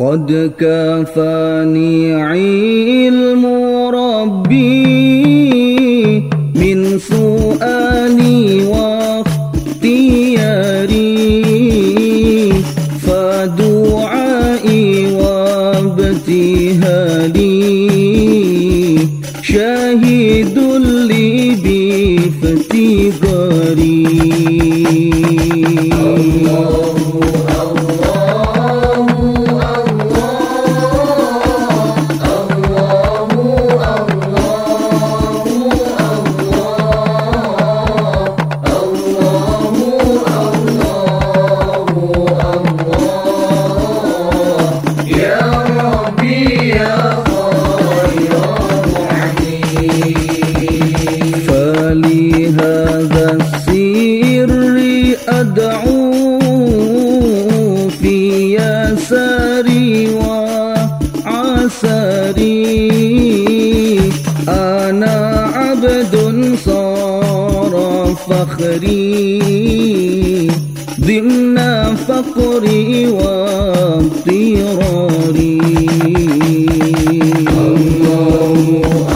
قد كفاني علم ربي من سؤالي واختياري فدعائي وابتهالي شاهد لي فخري ضمن فقري واضطراري يا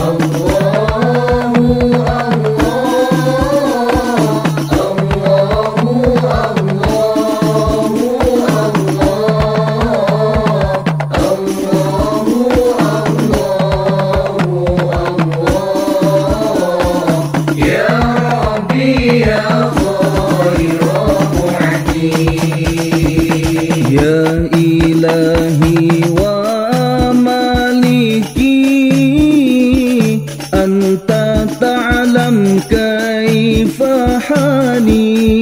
إلهي ومالكي أنت تعلم كيف حالي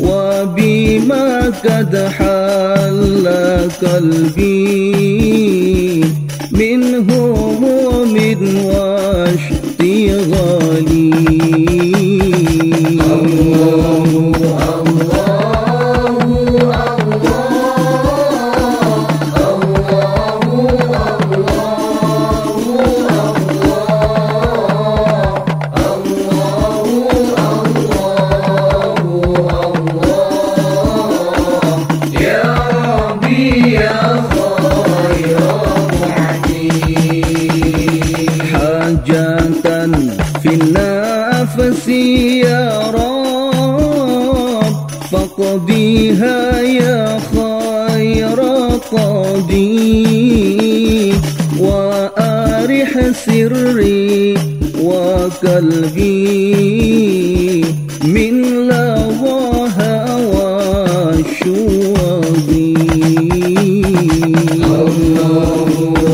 وبما قد حل قلبي من هموم واشتغالي. حاجة في النفس يا رب فاقضيها يا خير قاضي. وأرح سري وقلبي من Oh.